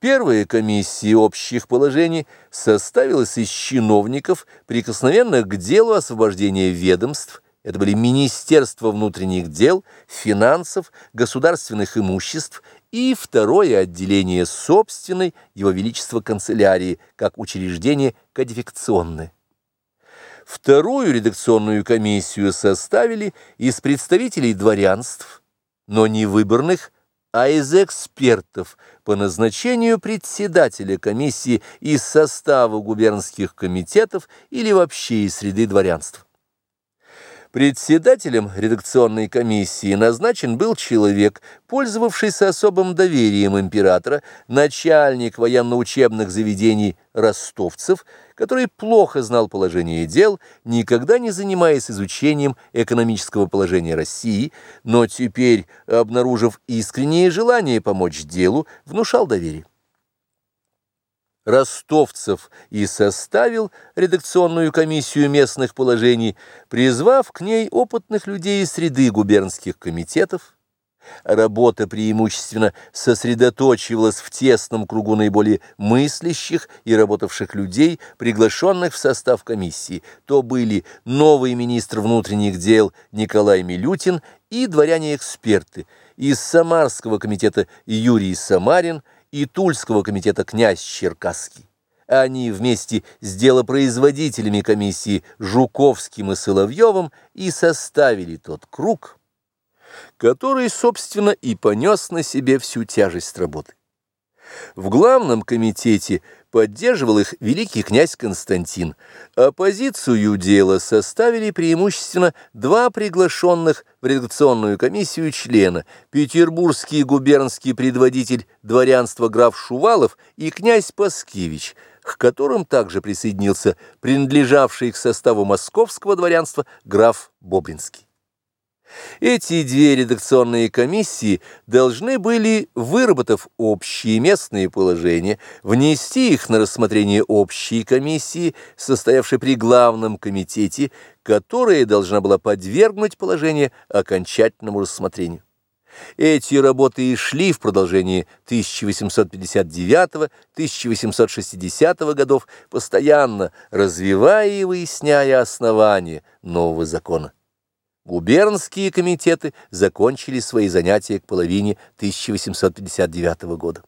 Первая комиссия общих положений составилась из чиновников, прикосновенных к делу освобождения ведомств, это были Министерство внутренних дел, финансов, государственных имуществ и второе отделение собственной Его Величества канцелярии, как учреждение кодификационное. Вторую редакционную комиссию составили из представителей дворянств, но не выборных, а из экспертов по назначению председателя комиссии из состава губернских комитетов или вообще из среды дворянства. Председателем редакционной комиссии назначен был человек, пользовавшийся особым доверием императора, начальник военно-учебных заведений ростовцев, который плохо знал положение дел, никогда не занимаясь изучением экономического положения России, но теперь, обнаружив искреннее желание помочь делу, внушал доверие ростовцев и составил редакционную комиссию местных положений, призвав к ней опытных людей из среды губернских комитетов. Работа преимущественно сосредоточивалась в тесном кругу наиболее мыслящих и работавших людей, приглашенных в состав комиссии. То были новый министр внутренних дел Николай Милютин и дворяне-эксперты из Самарского комитета Юрий Самарин – и Тульского комитета князь Черкасский. Они вместе с делопроизводителями комиссии Жуковским и Соловьевым и составили тот круг, который, собственно, и понес на себе всю тяжесть работы. В главном комитете поддерживал их великий князь Константин. Оппозицию дела составили преимущественно два приглашенных в редакционную комиссию члена, петербургский губернский предводитель дворянства граф Шувалов и князь Паскевич, к которым также присоединился принадлежавший к составу московского дворянства граф Бобринский. Эти две редакционные комиссии должны были, выработав общие местные положения, внести их на рассмотрение общей комиссии, состоявшей при главном комитете, которая должна была подвергнуть положение окончательному рассмотрению. Эти работы и шли в продолжении 1859-1860 годов, постоянно развивая и выясняя основания нового закона. Губернские комитеты закончили свои занятия к половине 1859 года.